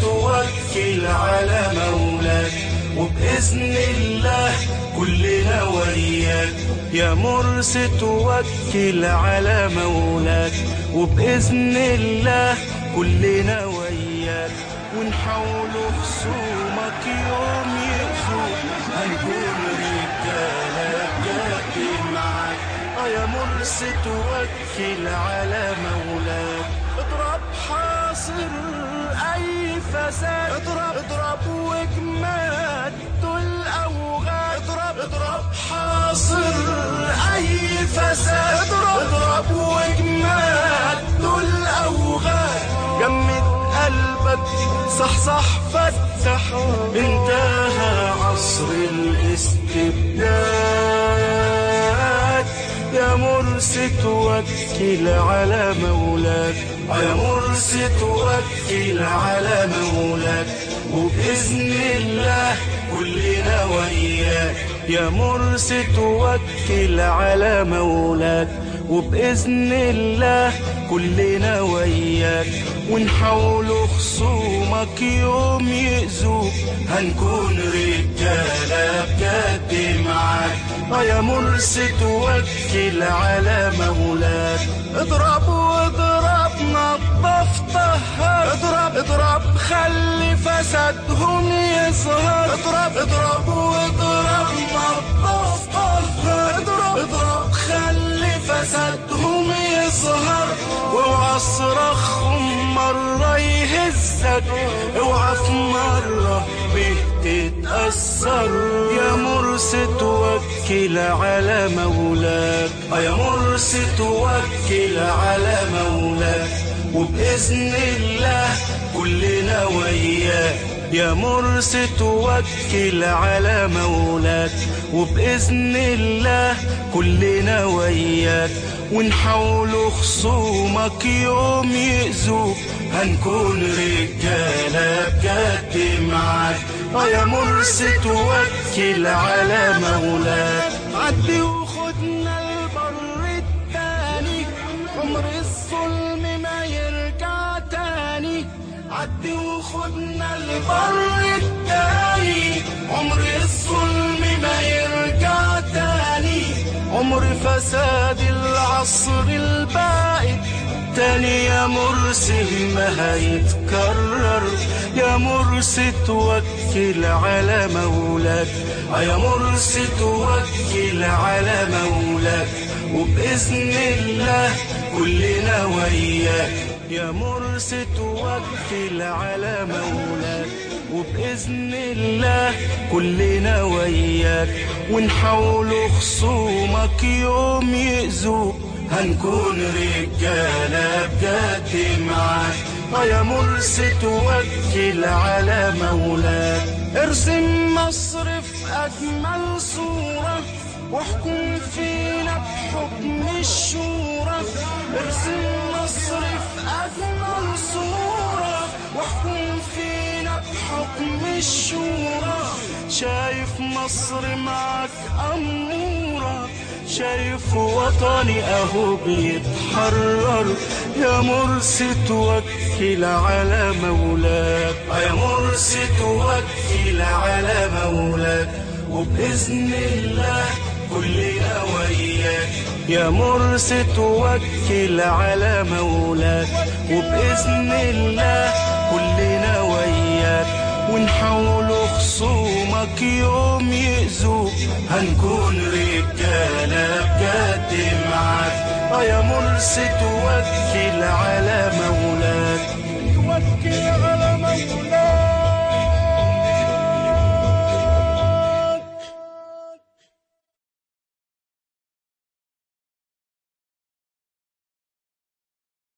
توكل على مولاك وبإذن الله كلنا وياك يا مرسي توكل على مولاك وبإذن الله كلنا وياك ونحاول خصومك يوم يأذوك هنكون رجالة بجد معاك آه يا مرسي توكل على مولاك اي فساد اضرب. اضرب وجماد دول أوغاد. اضرب. اضرب. حاصر أي فساد. اضرب. اضرب وجماد دول أوغاد. جمد قلبك. صح صح فتح. انتهى عصر الاستبداد. مرسي توكل على مولاك يا مرسي توكل على مولاك وبإذن الله كلنا وياك يا مرسي توكل على مولاك وبإذن الله كلنا وياك ونحاول خصومك يوم يأذوك. هنكون رجالة بجد يا مرسي توكل على مولاك. اضرب واضرب نظف طهر. اضرب اضرب خلي فسادهم يظهر. اضرب اضرب واضرب نظف طهر. اضرب اضرب خلي فسادهم يظهر. واوعى صرخهم مرة يهزك اوعى في بتتأثر يا مرسي توكل على مولاك. يا مرسي توكل على مولاك. وبإذن الله كلنا وياك. يا مرسي توكل على مولاك. وبإذن الله كلنا وياك. ونحاول خصومك يوم يأذوك. هنكون رجالة بجد معاك. يا مرسي توكل على مولاك. عدي عدي وخدنا البر التاني عمر الظلم ما يرجع تاني. عمر فساد العصر البائد. تاني يا مرسي ما هيتكرر. يا مرسي توكل على مولاك. آه يا مرسي توكل على مولاك. وبإذن الله كلنا وياك يا مرسي توكل على مولاك وبإذن الله كلنا وياك ونحاول خصومك يوم يأذوك. هنكون رجالة بجد معاك آه يا مرسي توكل على مولاك ارسم مصر في أجمل صورة واحكم فينا بحكم الشورى. ارسم في أجمل صورة واحكم فينا بحكم الشورى. شايف مصر معك أمورة. شايف وطني أهو بيتحرر. يا مرسي توكل على مولاك. يا مرسي توكل على مولاك. وبإذن الله يا مرسي توكل على مولاك وبإذن الله كلنا وياك. ونحاول خصومك يوم يأذوك هنكون رجالة بجد معاك. آه يا مرسي توكل على مولاك. توكل على